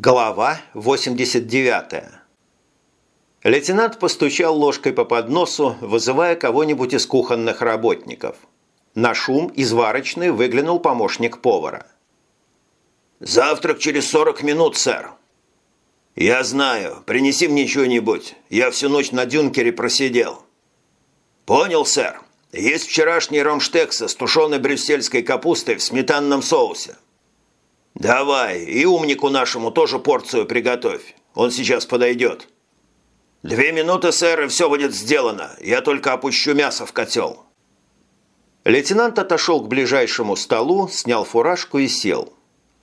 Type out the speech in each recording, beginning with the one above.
Глава 89. Лейтенант постучал ложкой по подносу, вызывая кого-нибудь из кухонных работников. На шум из варочной выглянул помощник повара. «Завтрак через 40 минут, сэр». «Я знаю. Принеси мне что-нибудь. Я всю ночь на дюнкере просидел». «Понял, сэр. Есть вчерашний ромштекса с тушеной брюссельской капустой в сметанном соусе. «Давай, и умнику нашему тоже порцию приготовь. Он сейчас подойдет». «Две минуты, сэр, и все будет сделано. Я только опущу мясо в котел». Лейтенант отошел к ближайшему столу, снял фуражку и сел.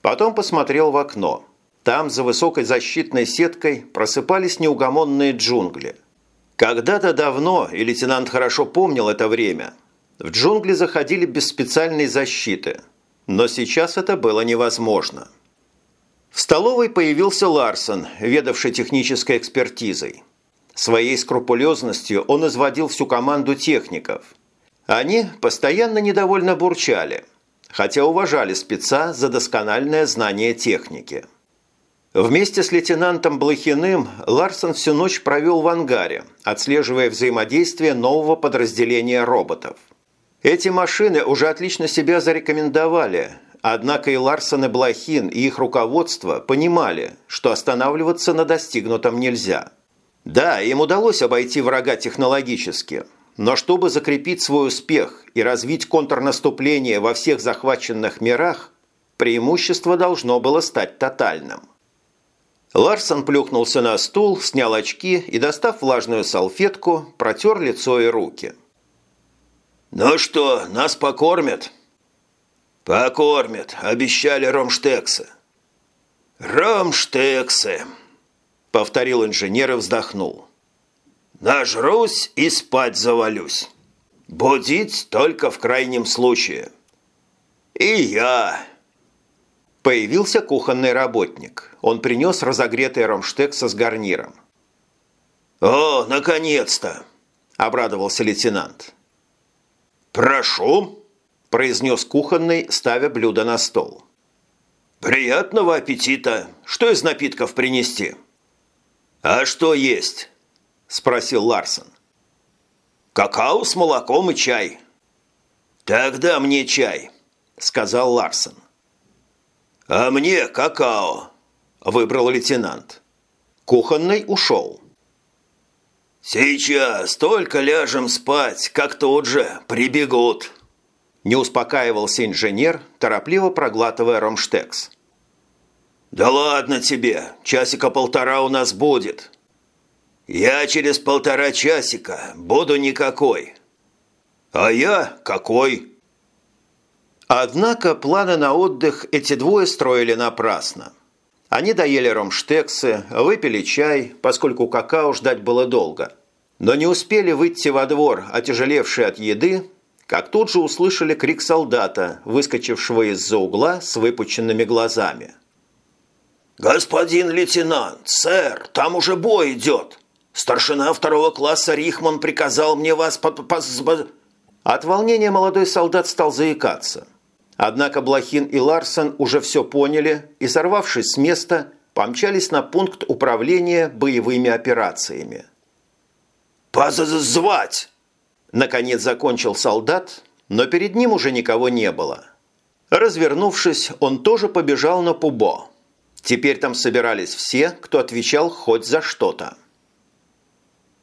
Потом посмотрел в окно. Там, за высокой защитной сеткой, просыпались неугомонные джунгли. Когда-то давно, и лейтенант хорошо помнил это время, в джунгли заходили без специальной защиты – но сейчас это было невозможно. В столовой появился Ларсон, ведавший технической экспертизой. Своей скрупулезностью он изводил всю команду техников. Они постоянно недовольно бурчали, хотя уважали спеца за доскональное знание техники. Вместе с лейтенантом Блохиным Ларсон всю ночь провел в ангаре, отслеживая взаимодействие нового подразделения роботов – эти машины уже отлично себя зарекомендовали, однако и Ларсон и Блохин и их руководство понимали, что останавливаться на достигнутом нельзя. Да, им удалось обойти врага технологически, но чтобы закрепить свой успех и развить контрнаступление во всех захваченных мирах, преимущество должно было стать тотальным. Ларсон плюхнулся на стул, снял очки и, достав влажную салфетку, протер лицо и руки – «Ну что, нас покормят?» «Покормят. Обещали ромштексы». «Ромштексы», – повторил инженер и вздохнул. «Нажрусь и спать завалюсь. Будить только в крайнем случае». «И я». Появился кухонный работник. Он принес разогретый ромштекса с гарниром. «О, наконец-то!» – обрадовался лейтенант. «Прошу», – произнес кухонный, ставя блюдо на стол. «Приятного аппетита! Что из напитков принести?» «А что есть?» – спросил Ларсон. «Какао с молоком и чай». «Тогда мне чай», – сказал Ларсон. «А мне какао», – выбрал лейтенант. Кухонный ушел. «Сейчас только ляжем спать, как тут же прибегут!» Не успокаивался инженер, торопливо проглатывая ромштекс. «Да ладно тебе, часика полтора у нас будет. Я через полтора часика буду никакой. А я какой?» Однако планы на отдых эти двое строили напрасно. Они доели ромштексы, выпили чай, поскольку какао ждать было долго. Но не успели выйти во двор, отяжелевшие от еды, как тут же услышали крик солдата, выскочившего из-за угла с выпученными глазами. «Господин лейтенант, сэр, там уже бой идет. Старшина второго класса Рихман приказал мне вас под... От волнения молодой солдат стал заикаться – Однако Блохин и Ларсон уже все поняли и, сорвавшись с места, помчались на пункт управления боевыми операциями. «Позвать!» Наконец закончил солдат, но перед ним уже никого не было. Развернувшись, он тоже побежал на Пубо. Теперь там собирались все, кто отвечал хоть за что-то.